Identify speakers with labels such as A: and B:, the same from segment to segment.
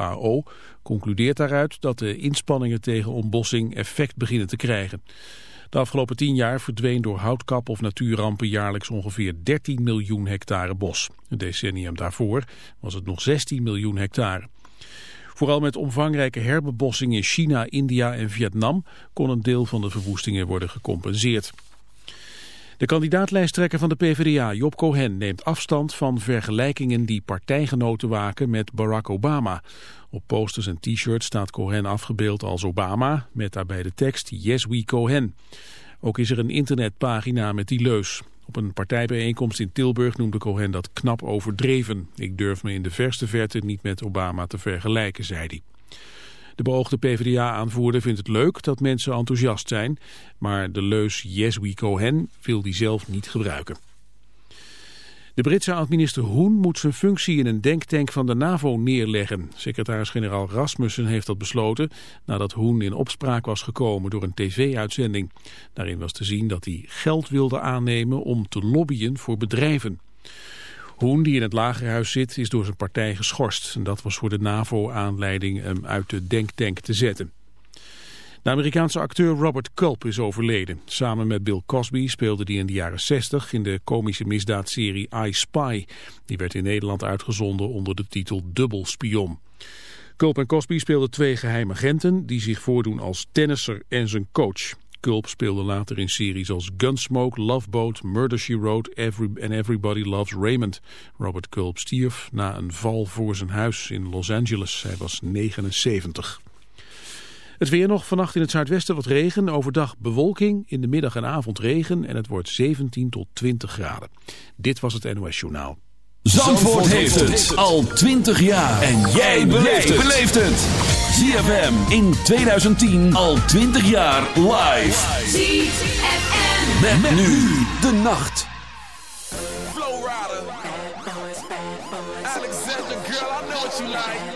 A: AO concludeert daaruit dat de inspanningen tegen ontbossing effect beginnen te krijgen. De afgelopen tien jaar verdween door houtkap of natuurrampen jaarlijks ongeveer 13 miljoen hectare bos. Een decennium daarvoor was het nog 16 miljoen hectare. Vooral met omvangrijke herbebossing in China, India en Vietnam kon een deel van de verwoestingen worden gecompenseerd. De kandidaatlijsttrekker van de PvdA, Job Cohen, neemt afstand van vergelijkingen die partijgenoten waken met Barack Obama. Op posters en t-shirts staat Cohen afgebeeld als Obama, met daarbij de tekst Yes We Cohen. Ook is er een internetpagina met die leus. Op een partijbijeenkomst in Tilburg noemde Cohen dat knap overdreven. Ik durf me in de verste verte niet met Obama te vergelijken, zei hij. De beoogde PvdA-aanvoerder vindt het leuk dat mensen enthousiast zijn, maar de leus Yes We Cohen wil hij zelf niet gebruiken. De Britse oud-minister Hoen moet zijn functie in een denktank van de NAVO neerleggen. Secretaris-generaal Rasmussen heeft dat besloten nadat Hoen in opspraak was gekomen door een tv-uitzending. Daarin was te zien dat hij geld wilde aannemen om te lobbyen voor bedrijven. Hoen, die in het lagerhuis zit, is door zijn partij geschorst. Dat was voor de NAVO aanleiding hem uit de denktank te zetten. De Amerikaanse acteur Robert Culp is overleden. Samen met Bill Cosby speelde hij in de jaren 60 in de komische misdaadserie I Spy. Die werd in Nederland uitgezonden onder de titel Dubbelspion. Culp en Cosby speelden twee geheime agenten die zich voordoen als tennisser en zijn coach. Culp speelde later in series als Gunsmoke, Love Boat, Murder, She Wrote Every, and Everybody Loves Raymond. Robert Culp stierf na een val voor zijn huis in Los Angeles. Hij was 79. Het weer nog vannacht in het zuidwesten wat regen, overdag bewolking, in de middag en avond regen en het wordt 17 tot 20 graden. Dit was het NOS Journaal.
B: Zandvoort, heeft het al 20 jaar en jij beleeft het. ZFM in 2010 al 20 jaar live.
C: ZFM.
B: Met, met nu de nacht.
D: Flow Rider. Alexander, girl, I know what you like.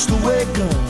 E: Used to wake up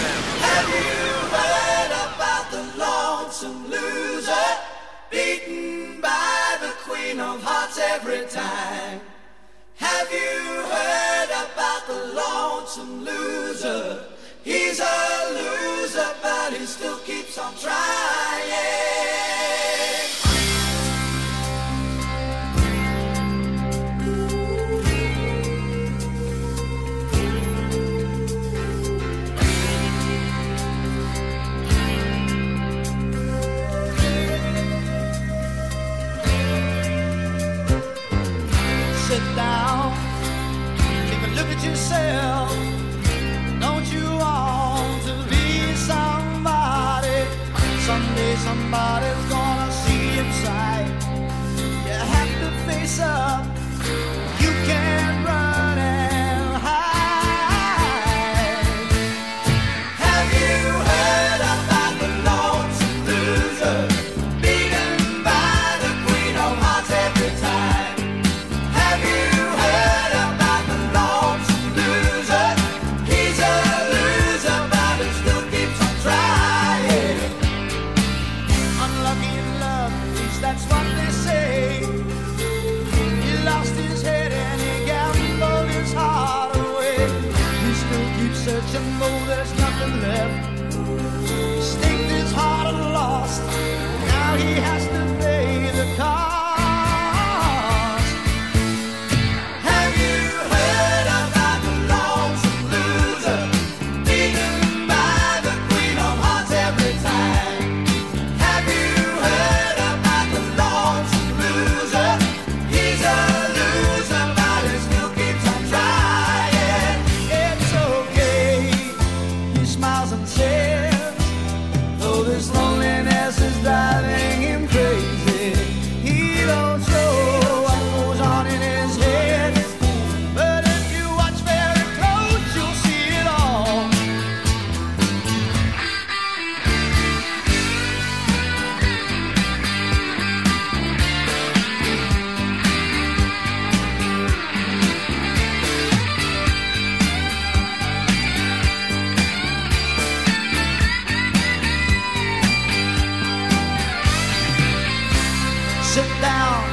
E: sit down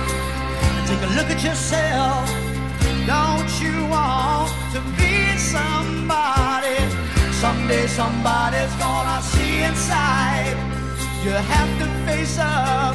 E: and
B: take a look at yourself. Don't you want to be somebody? Someday somebody's gonna see inside. You have to face up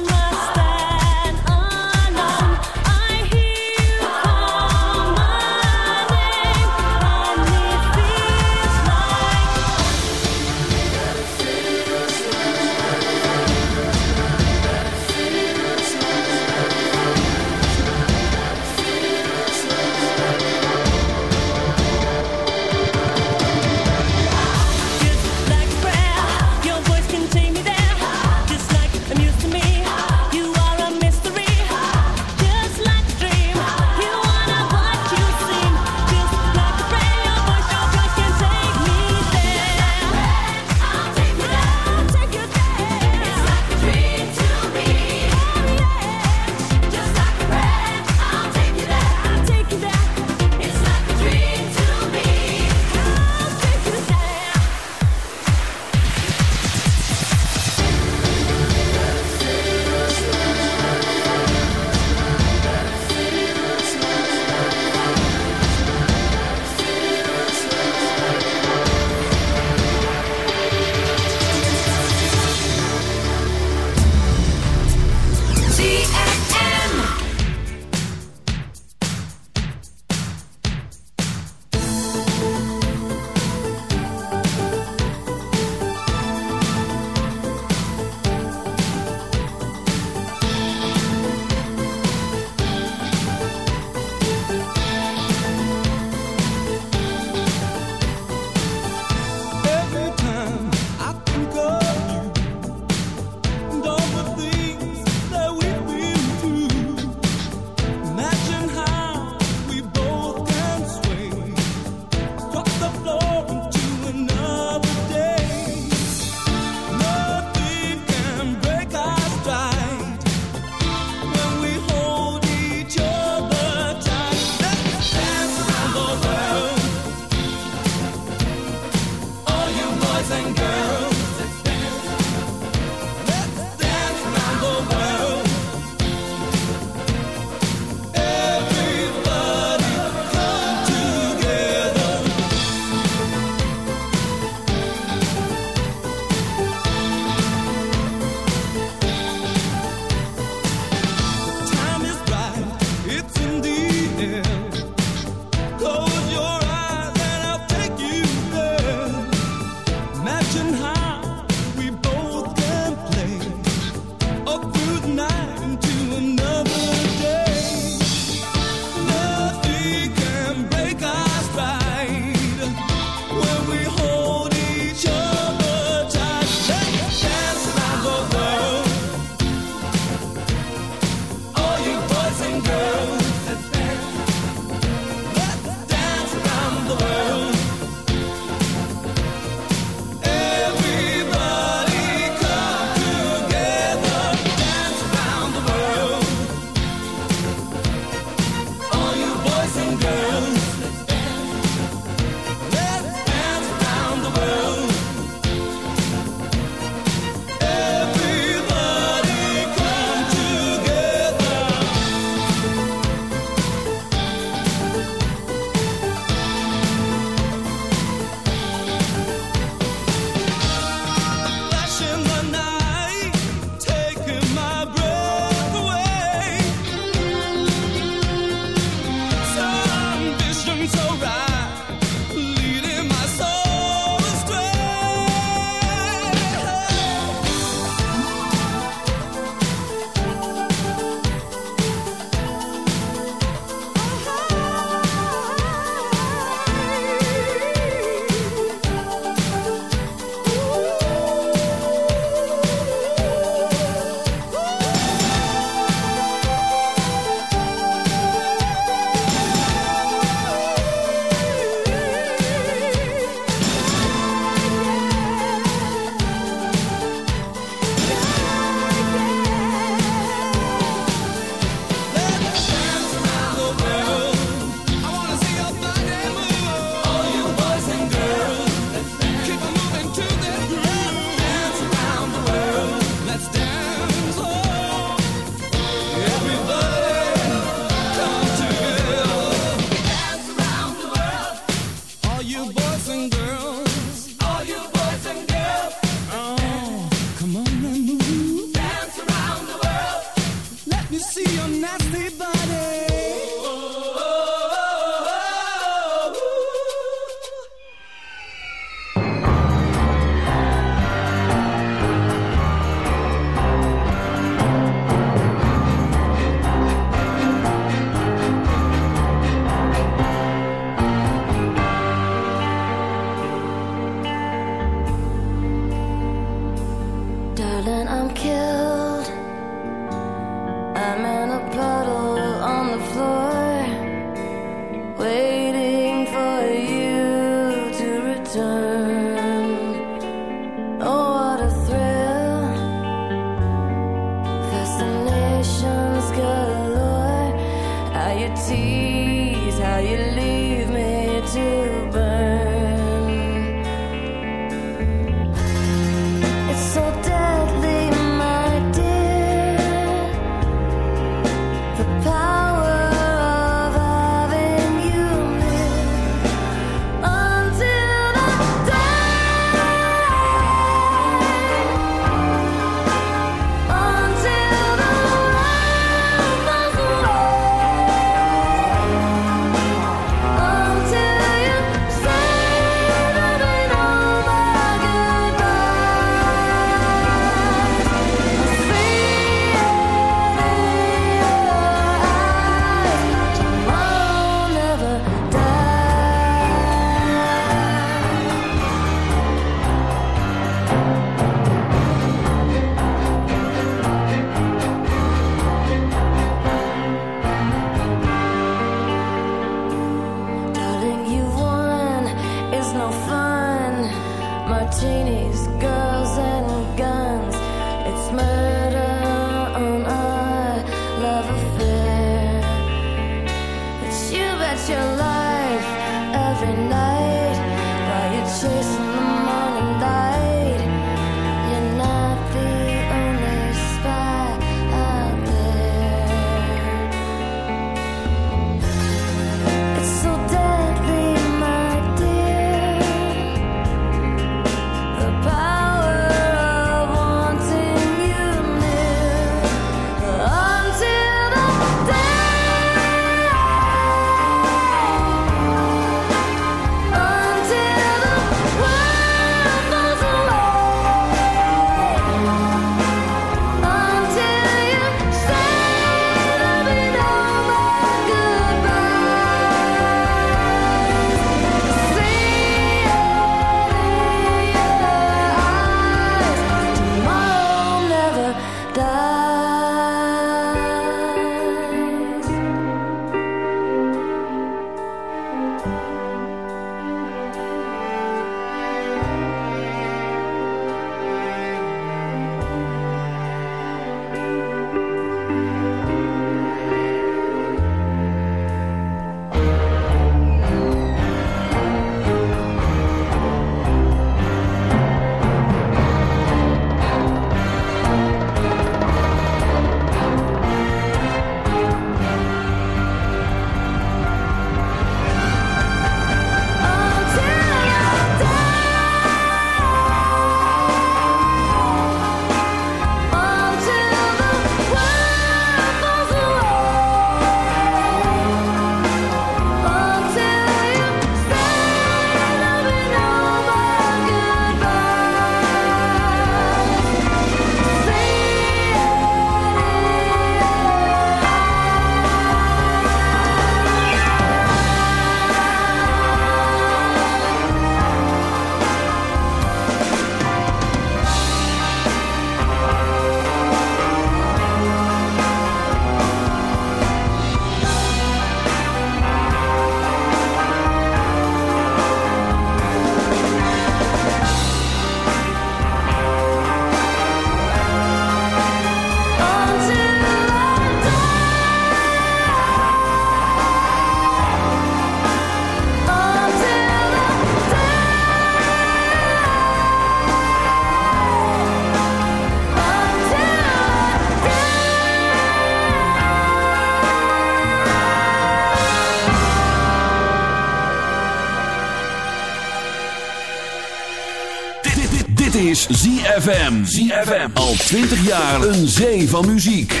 C: ZFM. Al 20 jaar een zee van muziek.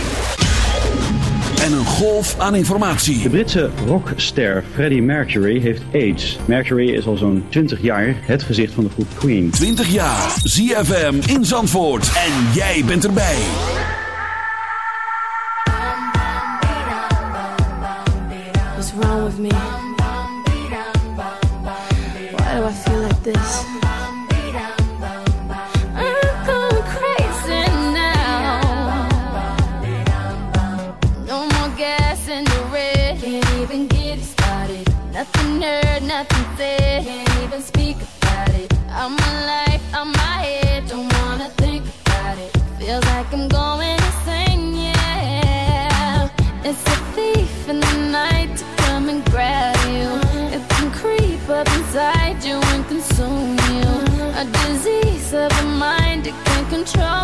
C: En een golf aan informatie.
F: De Britse rockster Freddie Mercury heeft AIDS. Mercury is al zo'n 20 jaar het gezicht van de groep Queen.
C: 20 jaar. ZFM in Zandvoort. En jij bent erbij.
G: What's wrong with me? Why do I feel like this? Of the mind, it can control